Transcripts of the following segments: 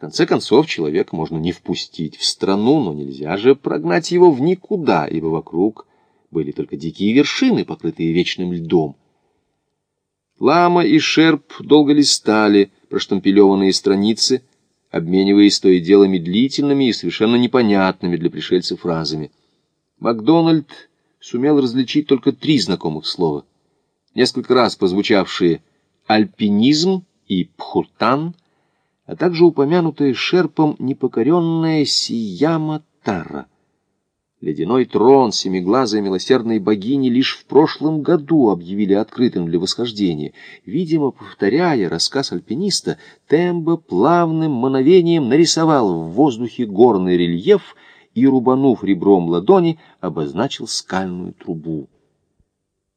Конце концов, человека можно не впустить в страну, но нельзя же прогнать его в никуда, ибо вокруг были только дикие вершины, покрытые вечным льдом. Лама и Шерп долго листали проштампелеванные страницы, обмениваясь то и дело медлительными и совершенно непонятными для пришельцев фразами. Макдональд сумел различить только три знакомых слова, несколько раз прозвучавшие «альпинизм» и «пхуртан», а также упомянутая Шерпом непокоренная Сияма Тара. Ледяной трон семиглазой милосердной богини лишь в прошлом году объявили открытым для восхождения. Видимо, повторяя рассказ альпиниста, Тембо плавным мановением нарисовал в воздухе горный рельеф и, рубанув ребром ладони, обозначил скальную трубу.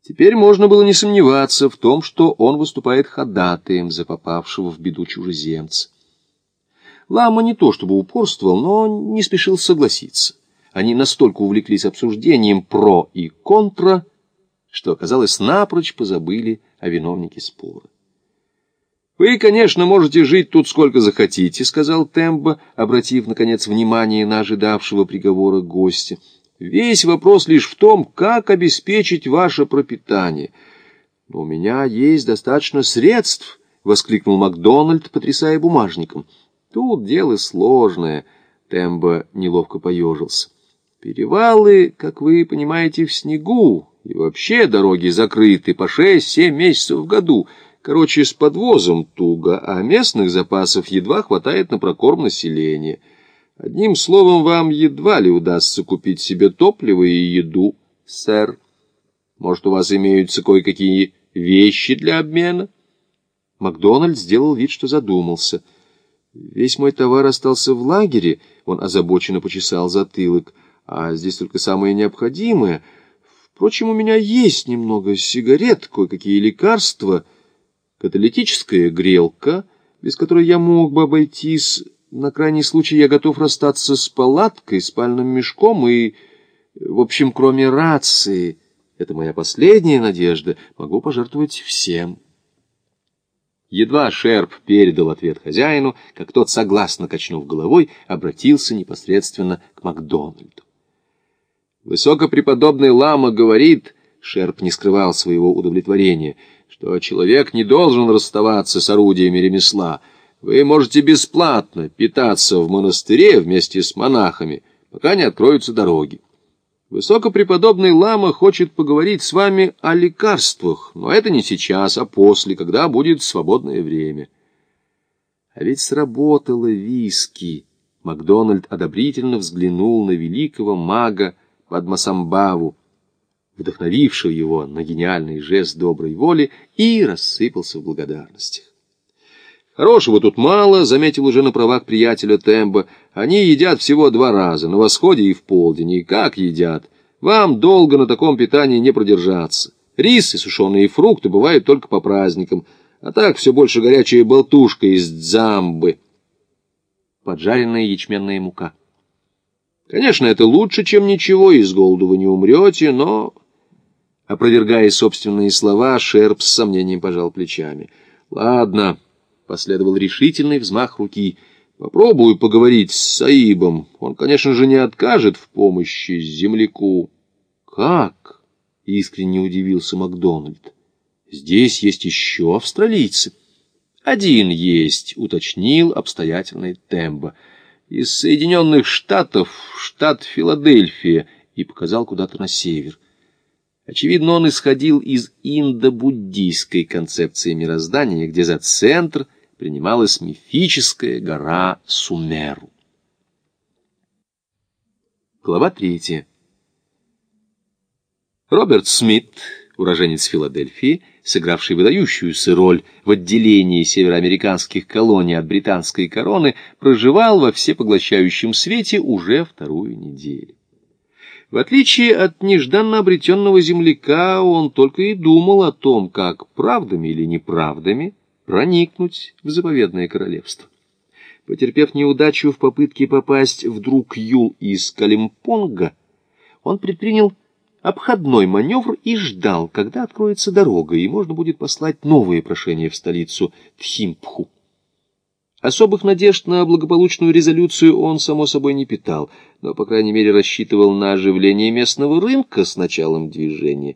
Теперь можно было не сомневаться в том, что он выступает ходатаем за попавшего в беду чужеземца. Лама не то чтобы упорствовал, но не спешил согласиться. Они настолько увлеклись обсуждением про и контра, что, оказалось, напрочь позабыли о виновнике спора. «Вы, конечно, можете жить тут сколько захотите», — сказал Тембо, обратив, наконец, внимание на ожидавшего приговора гостя. «Весь вопрос лишь в том, как обеспечить ваше пропитание. Но у меня есть достаточно средств», — воскликнул Макдональд, потрясая бумажником. Тут дело сложное. Тембо неловко поежился. Перевалы, как вы понимаете, в снегу, и вообще дороги закрыты по шесть-семь месяцев в году. Короче, с подвозом туго, а местных запасов едва хватает на прокорм населения. Одним словом, вам едва ли удастся купить себе топливо и еду, сэр. Может, у вас имеются кое-какие вещи для обмена? Макдональд сделал вид, что задумался — Весь мой товар остался в лагере, он озабоченно почесал затылок, а здесь только самое необходимое. Впрочем, у меня есть немного сигарет, кое-какие лекарства, каталитическая грелка, без которой я мог бы обойтись. На крайний случай я готов расстаться с палаткой, спальным мешком и, в общем, кроме рации, это моя последняя надежда, могу пожертвовать всем. Едва Шерп передал ответ хозяину, как тот, согласно качнув головой, обратился непосредственно к Макдональду. Высокопреподобный лама говорит, Шерп не скрывал своего удовлетворения, что человек не должен расставаться с орудиями ремесла. Вы можете бесплатно питаться в монастыре вместе с монахами, пока не откроются дороги. Высокопреподобный лама хочет поговорить с вами о лекарствах, но это не сейчас, а после, когда будет свободное время. А ведь сработало виски. Макдональд одобрительно взглянул на великого мага Падмасамбаву, вдохновившего его на гениальный жест доброй воли, и рассыпался в благодарностях. Хорошего тут мало, заметил уже на правах приятеля Тембо. Они едят всего два раза, на восходе и в полдень. И как едят? Вам долго на таком питании не продержаться. Рис и сушеные фрукты бывают только по праздникам, а так все больше горячая болтушка из дзамбы. Поджаренная ячменная мука. Конечно, это лучше, чем ничего, и с голоду вы не умрете, но... Опровергая собственные слова, Шерп с сомнением пожал плечами. «Ладно». Последовал решительный взмах руки. «Попробую поговорить с Саибом. Он, конечно же, не откажет в помощи земляку». «Как?» — искренне удивился Макдональд. «Здесь есть еще австралийцы». «Один есть», — уточнил обстоятельный Тембо. «Из Соединенных Штатов, штат Филадельфия», и показал куда-то на север. Очевидно, он исходил из индо-буддийской концепции мироздания, где за центр принималась мифическая гора Сумеру. Глава третья. Роберт Смит, уроженец Филадельфии, сыгравший выдающуюся роль в отделении североамериканских колоний от британской короны, проживал во всепоглощающем свете уже вторую неделю. В отличие от нежданно обретенного земляка, он только и думал о том, как правдами или неправдами проникнуть в заповедное королевство. Потерпев неудачу в попытке попасть в друг Юл из Калимпонга, он предпринял обходной маневр и ждал, когда откроется дорога, и можно будет послать новые прошения в столицу Тхимпху. Особых надежд на благополучную резолюцию он, само собой, не питал, но, по крайней мере, рассчитывал на оживление местного рынка с началом движения.